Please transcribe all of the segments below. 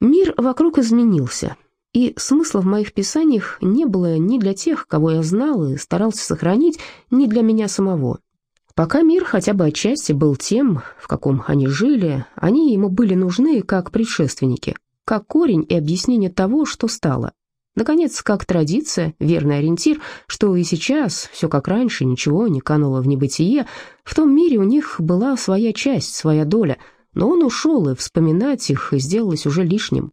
Мир вокруг изменился, и смысла в моих писаниях не было ни для тех, кого я знал и старался сохранить, ни для меня самого. Пока мир хотя бы отчасти был тем, в каком они жили, они ему были нужны как предшественники, как корень и объяснение того, что стало. Наконец, как традиция, верный ориентир, что и сейчас, все как раньше, ничего не кануло в небытие, в том мире у них была своя часть, своя доля — но он ушел, и вспоминать их сделалось уже лишним.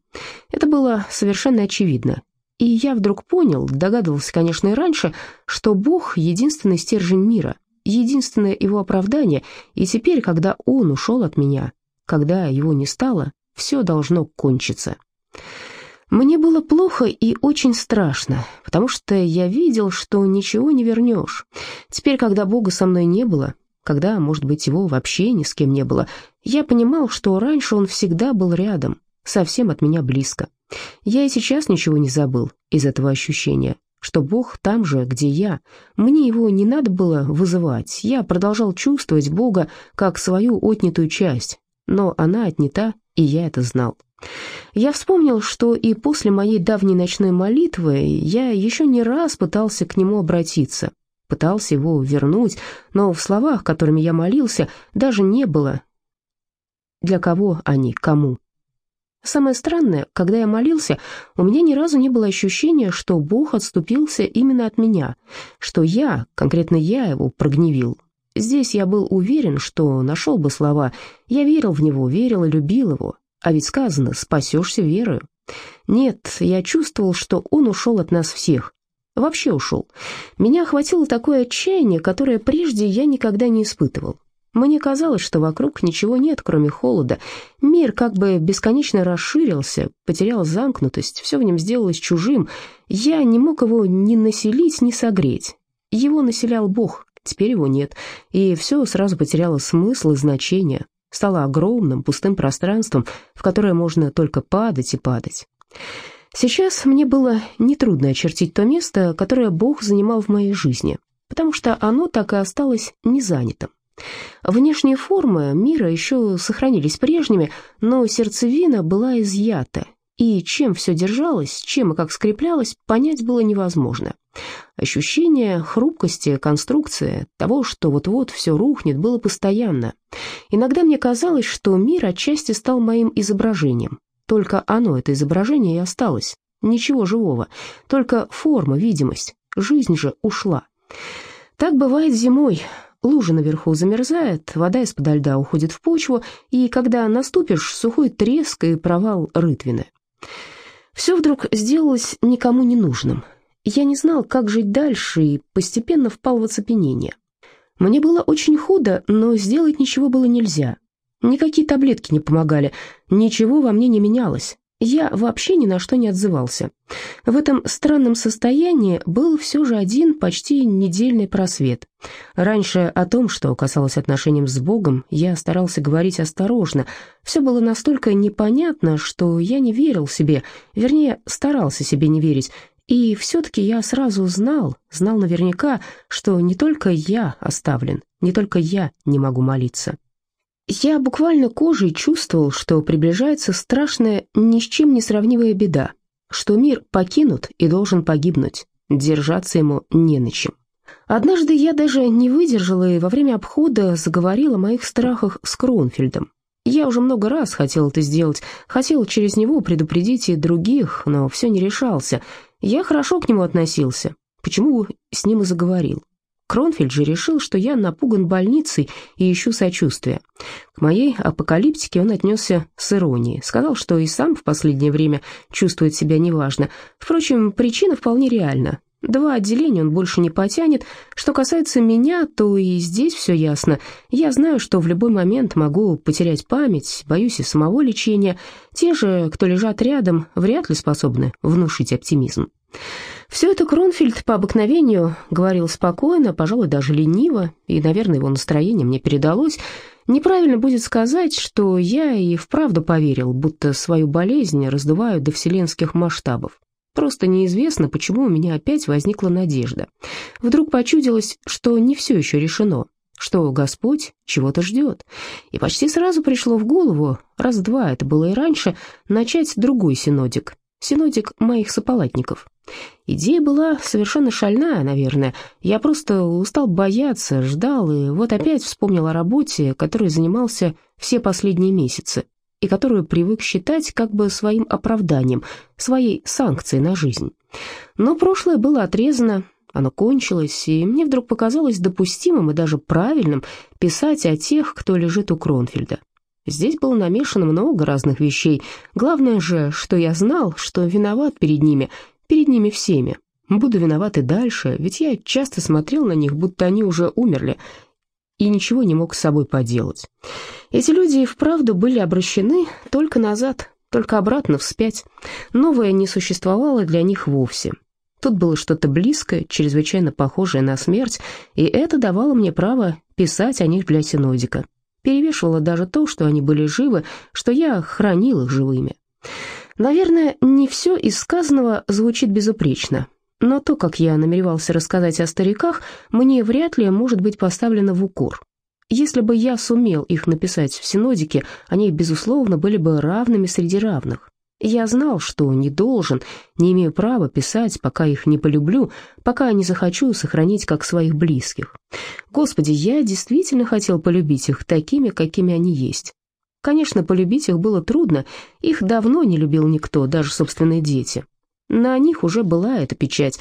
Это было совершенно очевидно. И я вдруг понял, догадывался, конечно, и раньше, что Бог — единственный стержень мира, единственное его оправдание, и теперь, когда он ушел от меня, когда его не стало, все должно кончиться. Мне было плохо и очень страшно, потому что я видел, что ничего не вернешь. Теперь, когда Бога со мной не было, когда, может быть, его вообще ни с кем не было, я понимал, что раньше он всегда был рядом, совсем от меня близко. Я и сейчас ничего не забыл из этого ощущения, что Бог там же, где я. Мне его не надо было вызывать, я продолжал чувствовать Бога как свою отнятую часть, но она отнята, и я это знал. Я вспомнил, что и после моей давней ночной молитвы я еще не раз пытался к нему обратиться, пытался его вернуть, но в словах, которыми я молился, даже не было «для кого они, кому». Самое странное, когда я молился, у меня ни разу не было ощущения, что Бог отступился именно от меня, что я, конкретно я его прогневил. Здесь я был уверен, что нашел бы слова, я верил в него, верил и любил его, а ведь сказано «спасешься верою». Нет, я чувствовал, что он ушел от нас всех, Вообще ушел. Меня охватило такое отчаяние, которое прежде я никогда не испытывал. Мне казалось, что вокруг ничего нет, кроме холода. Мир как бы бесконечно расширился, потерял замкнутость, все в нем сделалось чужим. Я не мог его ни населить, ни согреть. Его населял Бог, теперь его нет, и все сразу потеряло смысл и значение. Стало огромным, пустым пространством, в которое можно только падать и падать. Сейчас мне было нетрудно очертить то место, которое Бог занимал в моей жизни, потому что оно так и осталось незанятым. Внешние формы мира еще сохранились прежними, но сердцевина была изъята, и чем все держалось, чем и как скреплялось, понять было невозможно. Ощущение хрупкости, конструкции, того, что вот-вот все рухнет, было постоянно. Иногда мне казалось, что мир отчасти стал моим изображением, только оно, это изображение, и осталось. Ничего живого, только форма, видимость. Жизнь же ушла. Так бывает зимой. Лужа наверху замерзает, вода из-под льда уходит в почву, и когда наступишь, сухой треск и провал рытвины. Все вдруг сделалось никому не нужным. Я не знал, как жить дальше, и постепенно впал в оцепенение. Мне было очень худо, но сделать ничего было нельзя. Никакие таблетки не помогали, ничего во мне не менялось. Я вообще ни на что не отзывался. В этом странном состоянии был все же один почти недельный просвет. Раньше о том, что касалось отношений с Богом, я старался говорить осторожно. Все было настолько непонятно, что я не верил себе, вернее, старался себе не верить. И все-таки я сразу знал, знал наверняка, что не только я оставлен, не только я не могу молиться. Я буквально кожей чувствовал, что приближается страшная, ни с чем не сравнивая беда, что мир покинут и должен погибнуть, держаться ему не на чем. Однажды я даже не выдержала и во время обхода заговорила о моих страхах с Кронфельдом. Я уже много раз хотел это сделать, хотел через него предупредить и других, но все не решался. Я хорошо к нему относился, почему с ним и заговорил. Кронфельд же решил, что я напуган больницей и ищу сочувствия. К моей апокалиптике он отнесся с иронией. Сказал, что и сам в последнее время чувствует себя неважно. Впрочем, причина вполне реальна. Два отделения он больше не потянет. Что касается меня, то и здесь все ясно. Я знаю, что в любой момент могу потерять память, боюсь и самого лечения. Те же, кто лежат рядом, вряд ли способны внушить оптимизм. Все это Кронфельд по обыкновению говорил спокойно, пожалуй, даже лениво, и, наверное, его настроение мне передалось. Неправильно будет сказать, что я и вправду поверил, будто свою болезнь раздуваю до вселенских масштабов. Просто неизвестно, почему у меня опять возникла надежда. Вдруг почудилось, что не все еще решено, что Господь чего-то ждет. И почти сразу пришло в голову, раз-два это было и раньше, начать другой синодик, синодик моих сополатников. Идея была совершенно шальная, наверное. Я просто устал бояться, ждал, и вот опять вспомнил о работе, которой занимался все последние месяцы, и которую привык считать как бы своим оправданием, своей санкцией на жизнь. Но прошлое было отрезано, оно кончилось, и мне вдруг показалось допустимым и даже правильным писать о тех, кто лежит у Кронфельда. Здесь было намешано много разных вещей. Главное же, что я знал, что виноват перед ними, перед ними всеми. Буду виноват и дальше, ведь я часто смотрел на них, будто они уже умерли, и ничего не мог с собой поделать. Эти люди и вправду были обращены только назад, только обратно вспять. Новое не существовало для них вовсе. Тут было что-то близкое, чрезвычайно похожее на смерть, и это давало мне право писать о них для синодика. Перевешивало даже то, что они были живы, что я хранил их живыми. Наверное, не все из сказанного звучит безупречно, но то, как я намеревался рассказать о стариках, мне вряд ли может быть поставлено в укор. Если бы я сумел их написать в синодике, они, безусловно, были бы равными среди равных. Я знал, что не должен, не имею права писать, пока их не полюблю, пока не захочу сохранить как своих близких. Господи, я действительно хотел полюбить их такими, какими они есть. Конечно, полюбить их было трудно, их давно не любил никто, даже собственные дети. На них уже была эта печать,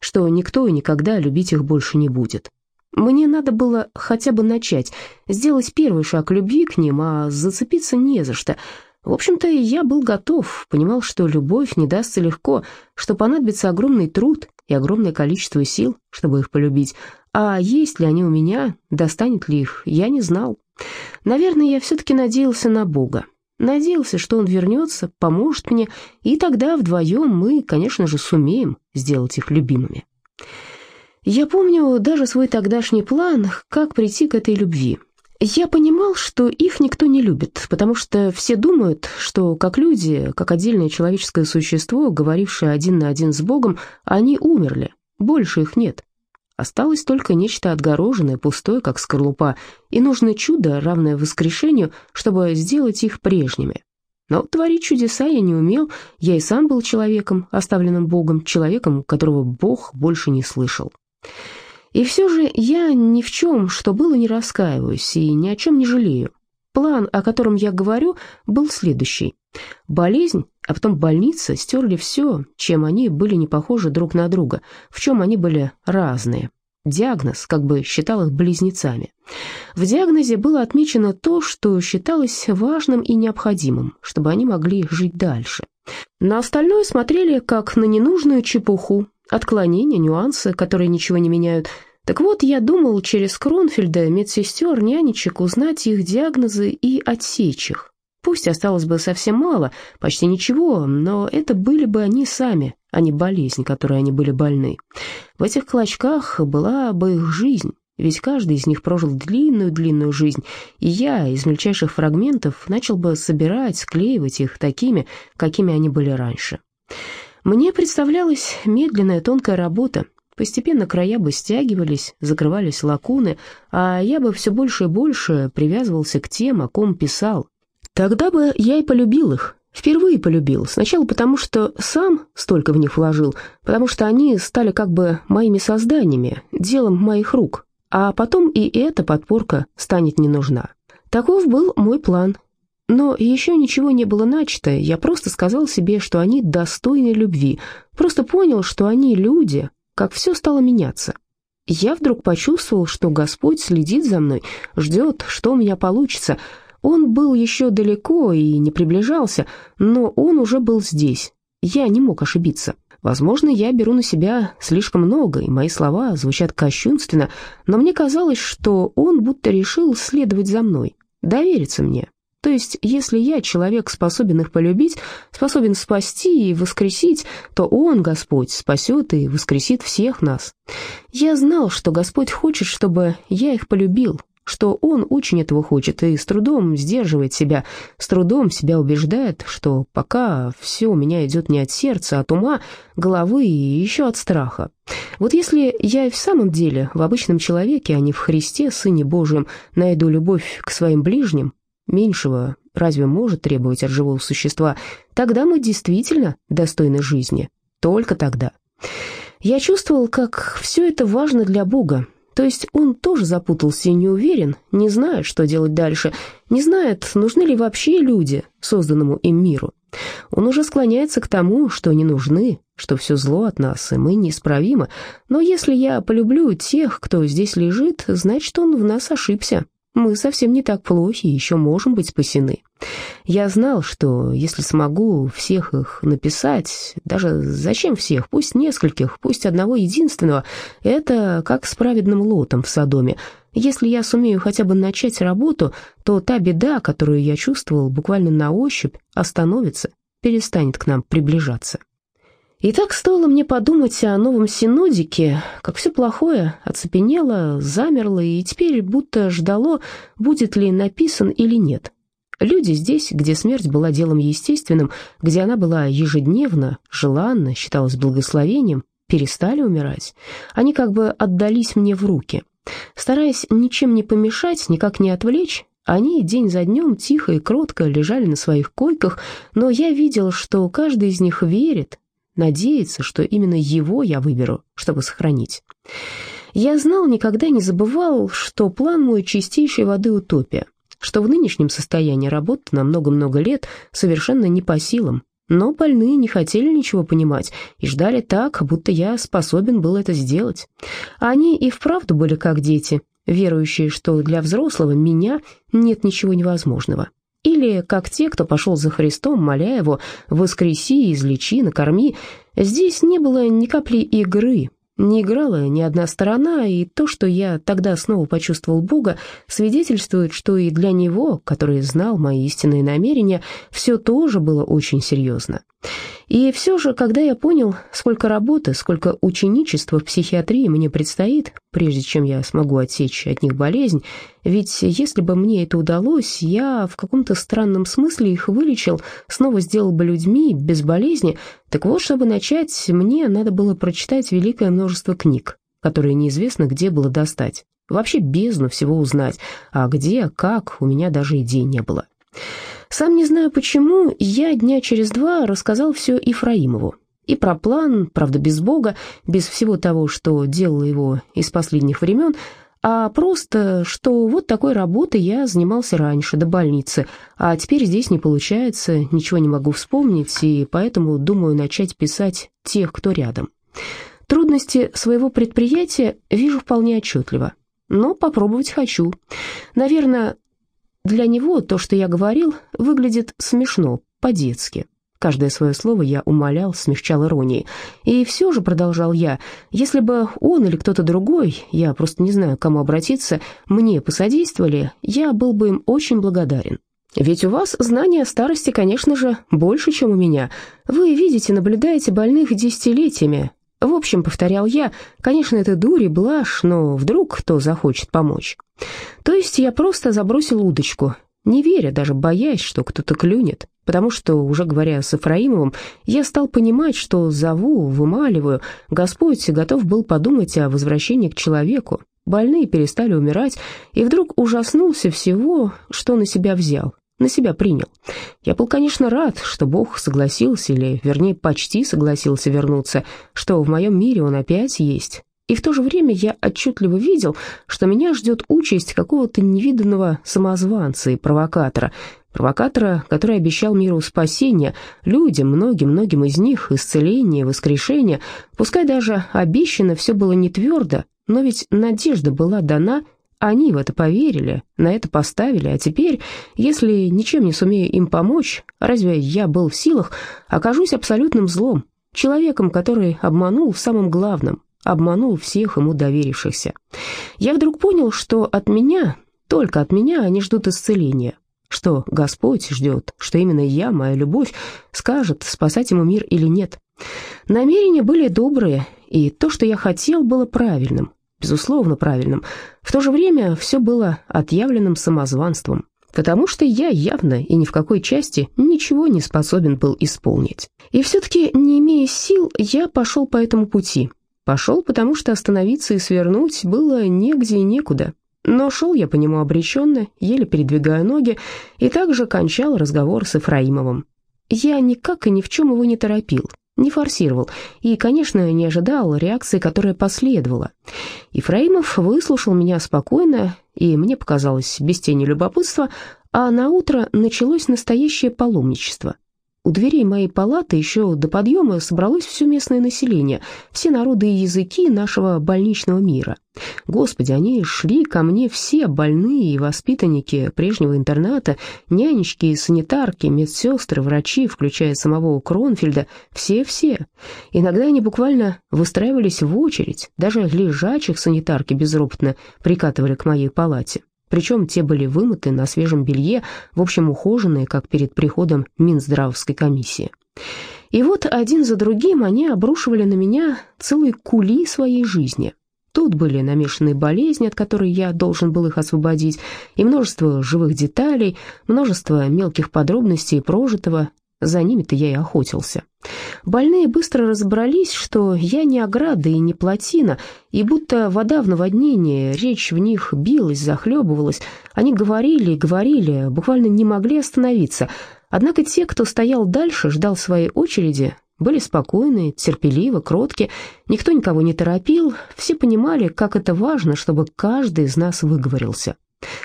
что никто и никогда любить их больше не будет. Мне надо было хотя бы начать, сделать первый шаг любви к ним, а зацепиться не за что — в общем-то, я был готов, понимал, что любовь не дастся легко, что понадобится огромный труд и огромное количество сил, чтобы их полюбить. А есть ли они у меня, достанет ли их, я не знал. Наверное, я все-таки надеялся на Бога. Надеялся, что он вернется, поможет мне, и тогда вдвоем мы, конечно же, сумеем сделать их любимыми. Я помню даже свой тогдашний план, как прийти к этой любви. Я понимал, что их никто не любит, потому что все думают, что как люди, как отдельное человеческое существо, говорившее один на один с Богом, они умерли, больше их нет. Осталось только нечто отгороженное, пустое, как скорлупа, и нужно чудо, равное воскрешению, чтобы сделать их прежними. Но творить чудеса я не умел, я и сам был человеком, оставленным Богом, человеком, которого Бог больше не слышал. И все же я ни в чем, что было, не раскаиваюсь и ни о чем не жалею. План, о котором я говорю, был следующий. Болезнь, а потом больница стерли все, чем они были не похожи друг на друга, в чем они были разные. Диагноз как бы считал их близнецами. В диагнозе было отмечено то, что считалось важным и необходимым, чтобы они могли жить дальше. На остальное смотрели как на ненужную чепуху, отклонения, нюансы, которые ничего не меняют. Так вот, я думал через Кронфельда, медсестер, нянечек узнать их диагнозы и отсечь их. Пусть осталось бы совсем мало, почти ничего, но это были бы они сами, а не болезнь, которой они были больны. В этих клочках была бы их жизнь, ведь каждый из них прожил длинную-длинную жизнь, и я из мельчайших фрагментов начал бы собирать, склеивать их такими, какими они были раньше. Мне представлялась медленная тонкая работа. Постепенно края бы стягивались, закрывались лакуны, а я бы все больше и больше привязывался к тем, о ком писал. Тогда бы я и полюбил их, Впервые полюбил. Сначала потому, что сам столько в них вложил, потому что они стали как бы моими созданиями, делом моих рук. А потом и эта подпорка станет не нужна. Таков был мой план, но еще ничего не было начато, я просто сказал себе, что они достойны любви, просто понял, что они люди, как все стало меняться. Я вдруг почувствовал, что Господь следит за мной, ждет, что у меня получится. Он был еще далеко и не приближался, но он уже был здесь. Я не мог ошибиться. Возможно, я беру на себя слишком много, и мои слова звучат кощунственно, но мне казалось, что он будто решил следовать за мной, довериться мне. То есть, если я, человек, способен их полюбить, способен спасти и воскресить, то Он, Господь, спасет и воскресит всех нас. Я знал, что Господь хочет, чтобы я их полюбил, что он очень этого хочет и с трудом сдерживает себя, с трудом себя убеждает, что пока все у меня идет не от сердца, а от ума, головы и еще от страха. Вот если я и в самом деле в обычном человеке, а не в Христе, Сыне Божьем, найду любовь к своим ближним, меньшего разве может требовать от живого существа, тогда мы действительно достойны жизни. Только тогда. Я чувствовал, как все это важно для Бога, то есть он тоже запутался и не уверен, не знает, что делать дальше, не знает, нужны ли вообще люди созданному им миру. Он уже склоняется к тому, что не нужны, что все зло от нас, и мы неисправимы. Но если я полюблю тех, кто здесь лежит, значит, он в нас ошибся. Мы совсем не так плохи и еще можем быть спасены. Я знал, что если смогу всех их написать, даже зачем всех, пусть нескольких, пусть одного единственного, это как с праведным лотом в Содоме. Если я сумею хотя бы начать работу, то та беда, которую я чувствовал буквально на ощупь, остановится, перестанет к нам приближаться. И так стоило мне подумать о новом синодике, как все плохое оцепенело, замерло и теперь будто ждало, будет ли написан или нет. Люди здесь, где смерть была делом естественным, где она была ежедневно, желанна, считалась благословением, перестали умирать. Они как бы отдались мне в руки. Стараясь ничем не помешать, никак не отвлечь, они день за днем тихо и кротко лежали на своих койках, но я видел, что каждый из них верит, надеется, что именно его я выберу, чтобы сохранить. Я знал, никогда не забывал, что план мой чистейшей воды утопия, что в нынешнем состоянии работы на много-много лет совершенно не по силам, но больные не хотели ничего понимать и ждали так, будто я способен был это сделать. Они и вправду были как дети, верующие, что для взрослого меня нет ничего невозможного. Или как те, кто пошел за Христом, моля его «воскреси, излечи, накорми». Здесь не было ни капли игры, не играла ни одна сторона, и то, что я тогда снова почувствовал Бога, свидетельствует, что и для Него, который знал мои истинные намерения, все тоже было очень серьезно. И все же, когда я понял, сколько работы, сколько ученичества в психиатрии мне предстоит, прежде чем я смогу отсечь от них болезнь, ведь если бы мне это удалось, я в каком-то странном смысле их вылечил, снова сделал бы людьми без болезни, так вот, чтобы начать, мне надо было прочитать великое множество книг, которые неизвестно где было достать. Вообще бездну всего узнать, а где, как, у меня даже идей не было. Сам не знаю почему, я дня через два рассказал все Ифраимову. И про план, правда без Бога, без всего того, что делало его из последних времен, а просто, что вот такой работой я занимался раньше, до больницы, а теперь здесь не получается, ничего не могу вспомнить, и поэтому думаю начать писать тех, кто рядом. Трудности своего предприятия вижу вполне отчетливо, но попробовать хочу. Наверное, для него то, что я говорил, выглядит смешно, по-детски. Каждое свое слово я умолял, смягчал иронией. И все же, продолжал я, если бы он или кто-то другой, я просто не знаю, к кому обратиться, мне посодействовали, я был бы им очень благодарен. Ведь у вас знания о старости, конечно же, больше, чем у меня. Вы видите, наблюдаете больных десятилетиями, в общем, повторял я, конечно, это дурь и блажь, но вдруг кто захочет помочь. То есть я просто забросил удочку, не веря, даже боясь, что кто-то клюнет, потому что, уже говоря с Ефраимовым, я стал понимать, что зову, вымаливаю, Господь готов был подумать о возвращении к человеку. Больные перестали умирать, и вдруг ужаснулся всего, что на себя взял, на себя принял. Я был, конечно, рад, что Бог согласился, или, вернее, почти согласился вернуться, что в моем мире он опять есть. И в то же время я отчетливо видел, что меня ждет участь какого-то невиданного самозванца и провокатора, провокатора, который обещал миру спасение, людям, многим-многим из них, исцеление, воскрешение. Пускай даже обещано все было не твердо, но ведь надежда была дана они в это поверили, на это поставили, а теперь, если ничем не сумею им помочь, разве я был в силах, окажусь абсолютным злом, человеком, который обманул в самом главном, обманул всех ему доверившихся. Я вдруг понял, что от меня, только от меня они ждут исцеления, что Господь ждет, что именно я, моя любовь, скажет, спасать ему мир или нет. Намерения были добрые, и то, что я хотел, было правильным. Безусловно, правильным. В то же время все было отъявленным самозванством, потому что я явно и ни в какой части ничего не способен был исполнить. И все-таки, не имея сил, я пошел по этому пути. Пошел, потому что остановиться и свернуть было негде и некуда. Но шел я по нему обреченно, еле передвигая ноги, и также кончал разговор с Ефраимовым. Я никак и ни в чем его не торопил, не форсировал и, конечно, не ожидал реакции, которая последовала. Ефраимов выслушал меня спокойно, и мне показалось без тени любопытства, а на утро началось настоящее паломничество. У дверей моей палаты еще до подъема собралось все местное население, все народы и языки нашего больничного мира. Господи, они шли ко мне все больные и воспитанники прежнего интерната, нянечки и санитарки, медсестры, врачи, включая самого Кронфельда, все-все. Иногда они буквально выстраивались в очередь, даже лежачих санитарки безропотно прикатывали к моей палате. Причем те были вымыты на свежем белье, в общем, ухоженные, как перед приходом Минздравовской комиссии. И вот один за другим они обрушивали на меня целые кули своей жизни. Тут были намешанные болезни, от которой я должен был их освободить, и множество живых деталей, множество мелких подробностей прожитого, за ними-то я и охотился. Больные быстро разобрались, что я не ограда и не плотина, и будто вода в наводнении, речь в них билась, захлебывалась. Они говорили и говорили, буквально не могли остановиться. Однако те, кто стоял дальше, ждал своей очереди, были спокойны, терпеливы, кротки, никто никого не торопил, все понимали, как это важно, чтобы каждый из нас выговорился.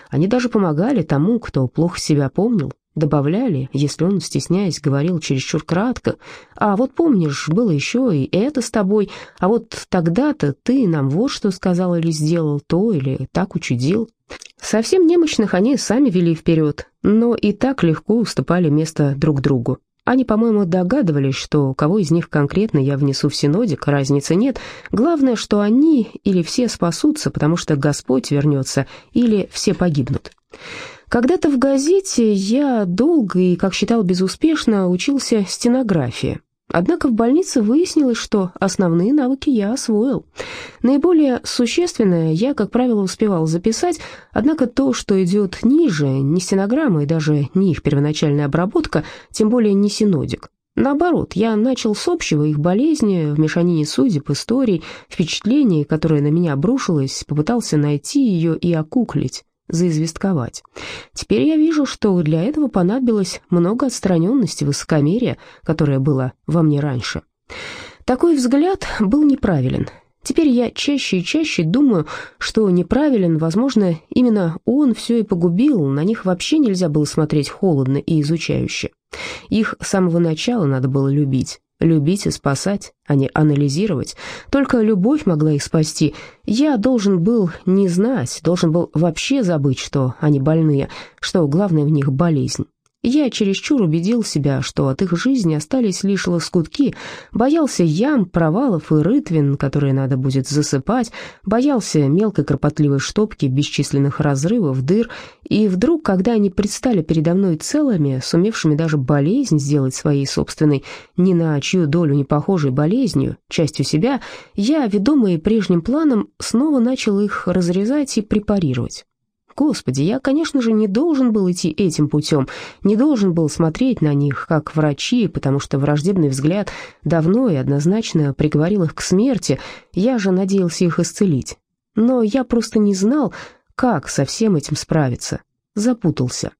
Они даже помогали тому, кто плохо себя помнил, Добавляли, если он, стесняясь, говорил чересчур кратко. «А вот помнишь, было еще и это с тобой, а вот тогда-то ты нам вот что сказал или сделал, то или так учудил». Совсем немощных они сами вели вперед, но и так легко уступали место друг другу. Они, по-моему, догадывались, что кого из них конкретно я внесу в синодик, разницы нет. Главное, что они или все спасутся, потому что Господь вернется, или все погибнут. Когда-то в газете я долго и, как считал, безуспешно учился стенографии. Однако в больнице выяснилось, что основные навыки я освоил. Наиболее существенное я, как правило, успевал записать, однако то, что идет ниже, не стенограмма и даже не их первоначальная обработка, тем более не синодик. Наоборот, я начал с общего их болезни, в мешанине судеб, историй, впечатлений, которое на меня обрушилось, попытался найти ее и окуклить заизвестковать. Теперь я вижу, что для этого понадобилось много отстраненности, высокомерия, которое было во мне раньше. Такой взгляд был неправилен. Теперь я чаще и чаще думаю, что неправилен, возможно, именно он все и погубил, на них вообще нельзя было смотреть холодно и изучающе. Их с самого начала надо было любить, Любить и спасать, а не анализировать. Только любовь могла их спасти. Я должен был не знать, должен был вообще забыть, что они больные, что главное в них болезнь. Я чересчур убедил себя, что от их жизни остались лишь лоскутки, боялся ям, провалов и рытвин, которые надо будет засыпать, боялся мелкой кропотливой штопки, бесчисленных разрывов, дыр, и вдруг, когда они предстали передо мной целыми, сумевшими даже болезнь сделать своей собственной, ни на чью долю не похожей болезнью, частью себя, я, ведомый прежним планом, снова начал их разрезать и препарировать. Господи, я, конечно же, не должен был идти этим путем, не должен был смотреть на них, как врачи, потому что враждебный взгляд давно и однозначно приговорил их к смерти, я же надеялся их исцелить. Но я просто не знал, как со всем этим справиться. Запутался.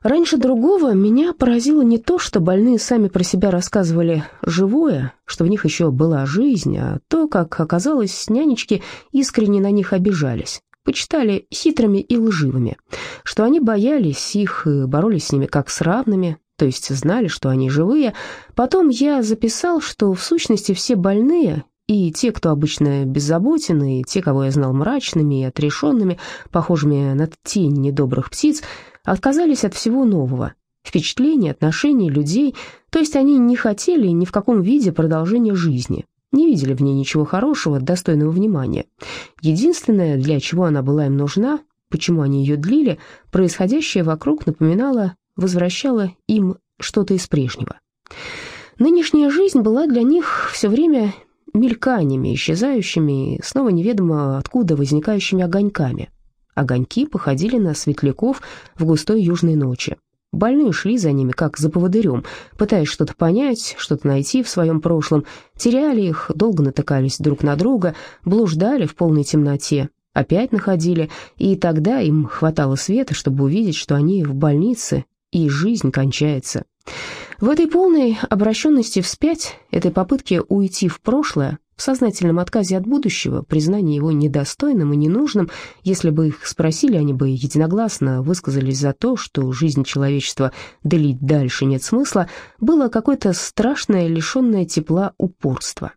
Раньше другого меня поразило не то, что больные сами про себя рассказывали живое, что в них еще была жизнь, а то, как оказалось, нянечки искренне на них обижались почитали хитрыми и лживыми, что они боялись их и боролись с ними как с равными, то есть знали, что они живые. Потом я записал, что в сущности все больные, и те, кто обычно беззаботен, и те, кого я знал мрачными и отрешенными, похожими на тень недобрых птиц, отказались от всего нового, впечатлений, отношений, людей, то есть они не хотели ни в каком виде продолжения жизни, не видели в ней ничего хорошего, достойного внимания. Единственное, для чего она была им нужна, почему они ее длили, происходящее вокруг напоминало, возвращало им что-то из прежнего. Нынешняя жизнь была для них все время мельканиями, исчезающими снова неведомо откуда возникающими огоньками. Огоньки походили на светляков в густой южной ночи. Больные шли за ними, как за поводырем, пытаясь что-то понять, что-то найти в своем прошлом, теряли их, долго натыкались друг на друга, блуждали в полной темноте, опять находили, и тогда им хватало света, чтобы увидеть, что они в больнице, и жизнь кончается. В этой полной обращенности вспять, этой попытке уйти в прошлое, в сознательном отказе от будущего, признании его недостойным и ненужным, если бы их спросили, они бы единогласно высказались за то, что жизнь человечества делить дальше нет смысла, было какое-то страшное, лишенное тепла упорство.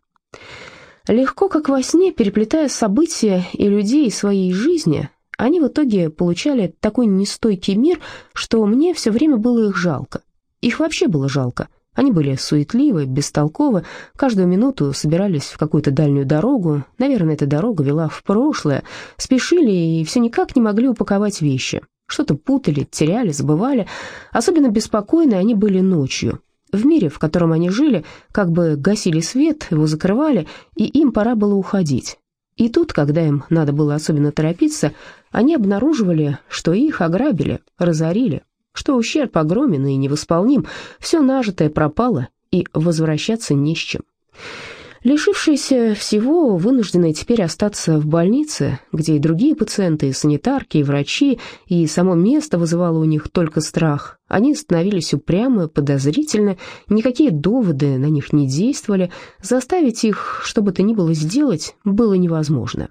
Легко, как во сне, переплетая события и людей своей жизни, они в итоге получали такой нестойкий мир, что мне все время было их жалко. Их вообще было жалко. Они были суетливы, бестолковы, каждую минуту собирались в какую-то дальнюю дорогу, наверное, эта дорога вела в прошлое, спешили и все никак не могли упаковать вещи. Что-то путали, теряли, забывали. Особенно беспокойны они были ночью. В мире, в котором они жили, как бы гасили свет, его закрывали, и им пора было уходить. И тут, когда им надо было особенно торопиться, они обнаруживали, что их ограбили, разорили, что ущерб огромен и невосполним, все нажитое пропало, и возвращаться не с чем. Лишившиеся всего, вынужденные теперь остаться в больнице, где и другие пациенты, и санитарки, и врачи, и само место вызывало у них только страх, они становились упрямы, подозрительны, никакие доводы на них не действовали, заставить их что бы то ни было сделать было невозможно.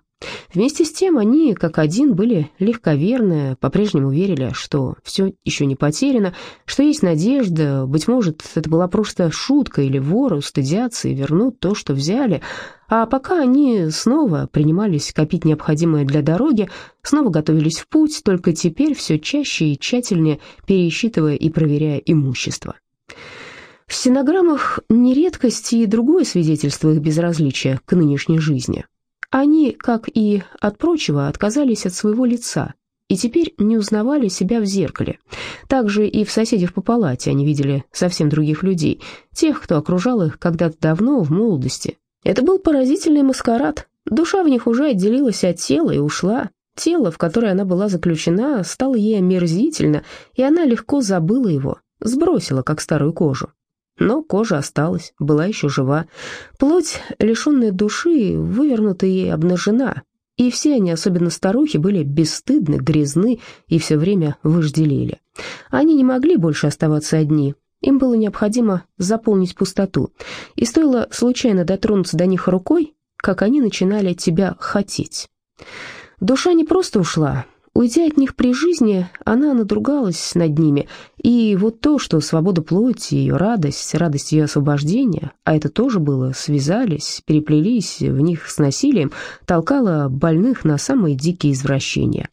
Вместе с тем они, как один, были легковерны, по-прежнему верили, что все еще не потеряно, что есть надежда, быть может, это была просто шутка или воры устыдятся и вернут то, что взяли, а пока они снова принимались копить необходимое для дороги, снова готовились в путь, только теперь все чаще и тщательнее пересчитывая и проверяя имущество. В стенограммах не редкость и другое свидетельство их безразличия к нынешней жизни – они, как и от прочего, отказались от своего лица и теперь не узнавали себя в зеркале. Также и в соседях по палате они видели совсем других людей, тех, кто окружал их когда-то давно, в молодости. Это был поразительный маскарад. Душа в них уже отделилась от тела и ушла. Тело, в которое она была заключена, стало ей омерзительно, и она легко забыла его, сбросила, как старую кожу. Но кожа осталась, была еще жива. Плоть, лишенная души, вывернута и обнажена. И все они, особенно старухи, были бесстыдны, грязны и все время вожделели. Они не могли больше оставаться одни. Им было необходимо заполнить пустоту. И стоило случайно дотронуться до них рукой, как они начинали тебя хотеть. Душа не просто ушла, Уйдя от них при жизни, она надругалась над ними, и вот то, что свобода плоти, ее радость, радость ее освобождения, а это тоже было, связались, переплелись в них с насилием, толкало больных на самые дикие извращения.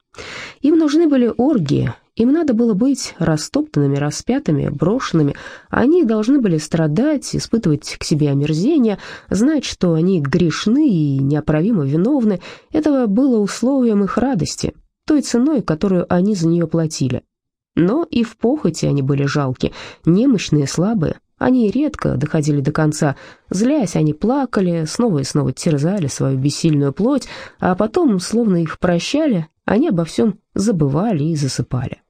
Им нужны были оргии, им надо было быть растоптанными, распятыми, брошенными. Они должны были страдать, испытывать к себе омерзение, знать, что они грешны и неоправимо виновны. Это было условием их радости той ценой, которую они за нее платили. Но и в похоти они были жалки, немощные, слабые. Они редко доходили до конца. Злясь, они плакали, снова и снова терзали свою бессильную плоть, а потом, словно их прощали, они обо всем забывали и засыпали.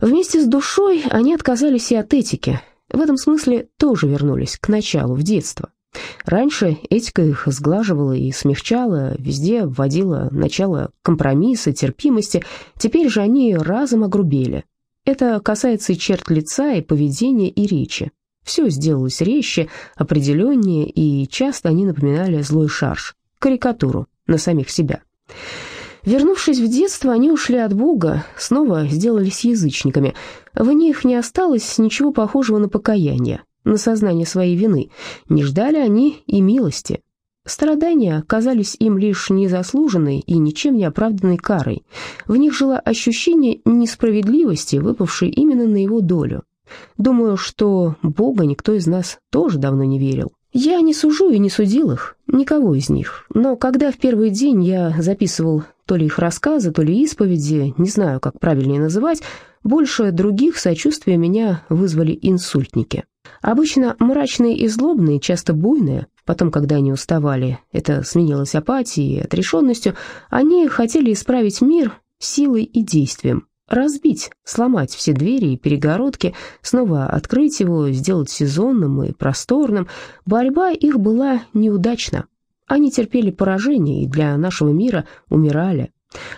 Вместе с душой они отказались и от этики. В этом смысле тоже вернулись к началу, в детство. Раньше этика их сглаживала и смягчала, везде вводила начало компромисса, терпимости, теперь же они разом огрубели. Это касается и черт лица, и поведения, и речи. Все сделалось резче, определеннее, и часто они напоминали злой шарж, карикатуру на самих себя. Вернувшись в детство, они ушли от Бога, снова сделались язычниками. В них не осталось ничего похожего на покаяние на сознание своей вины, не ждали они и милости. Страдания казались им лишь незаслуженной и ничем не оправданной карой. В них жило ощущение несправедливости, выпавшей именно на его долю. Думаю, что Бога никто из нас тоже давно не верил. Я не сужу и не судил их, никого из них. Но когда в первый день я записывал то ли их рассказы, то ли исповеди, не знаю, как правильнее называть, больше других сочувствия меня вызвали инсультники. Обычно мрачные и злобные, часто буйные, потом, когда они уставали, это сменилось апатией и отрешенностью, они хотели исправить мир силой и действием, разбить, сломать все двери и перегородки, снова открыть его, сделать сезонным и просторным. Борьба их была неудачна. Они терпели поражение и для нашего мира умирали.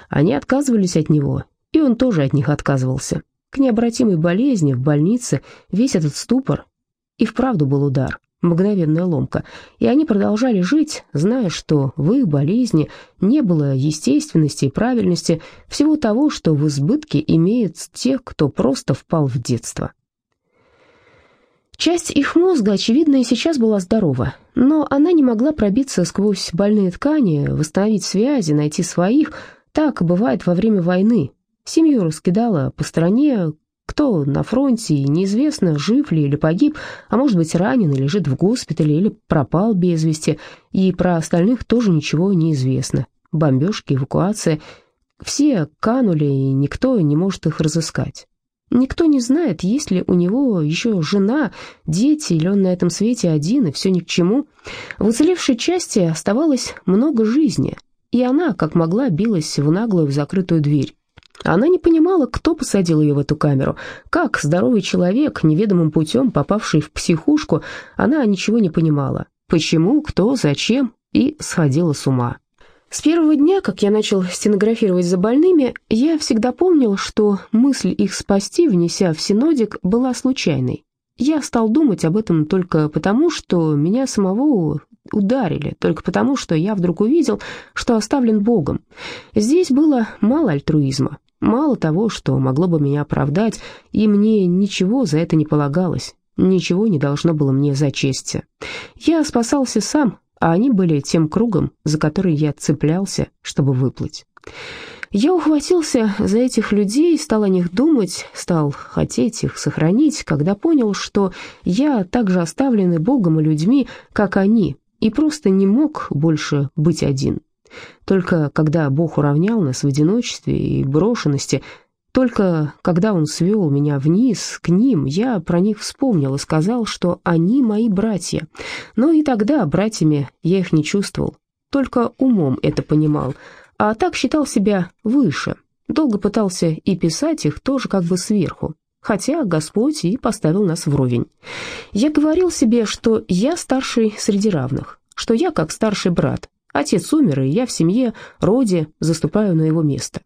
Они отказывались от него, и он тоже от них отказывался. К необратимой болезни в больнице весь этот ступор и вправду был удар, мгновенная ломка, и они продолжали жить, зная, что в их болезни не было естественности и правильности, всего того, что в избытке имеют те, кто просто впал в детство. Часть их мозга, очевидно, и сейчас была здорова, но она не могла пробиться сквозь больные ткани, восстановить связи, найти своих. Так бывает во время войны. Семью раскидала по стране, кто на фронте, неизвестно, жив ли или погиб, а может быть ранен и лежит в госпитале или пропал без вести, и про остальных тоже ничего не известно. Бомбежки, эвакуация, все канули, и никто не может их разыскать. Никто не знает, есть ли у него еще жена, дети, или он на этом свете один, и все ни к чему. В уцелевшей части оставалось много жизни, и она, как могла, билась в наглую в закрытую дверь. Она не понимала, кто посадил ее в эту камеру. Как здоровый человек, неведомым путем попавший в психушку, она ничего не понимала. Почему, кто, зачем, и сходила с ума. С первого дня, как я начал стенографировать за больными, я всегда помнил, что мысль их спасти, внеся в синодик, была случайной. Я стал думать об этом только потому, что меня самого ударили, только потому, что я вдруг увидел, что оставлен Богом. Здесь было мало альтруизма. Мало того, что могло бы меня оправдать, и мне ничего за это не полагалось, ничего не должно было мне зачесться. Я спасался сам, а они были тем кругом, за который я цеплялся, чтобы выплыть. Я ухватился за этих людей, стал о них думать, стал хотеть их сохранить, когда понял, что я так же оставлен и Богом, и людьми, как они, и просто не мог больше быть один. Только когда Бог уравнял нас в одиночестве и брошенности, только когда Он свел меня вниз к ним, я про них вспомнил и сказал, что они мои братья. Но и тогда братьями я их не чувствовал, только умом это понимал, а так считал себя выше. Долго пытался и писать их тоже как бы сверху, хотя Господь и поставил нас вровень. Я говорил себе, что я старший среди равных, что я как старший брат, Отец умер, и я в семье, роде заступаю на его место.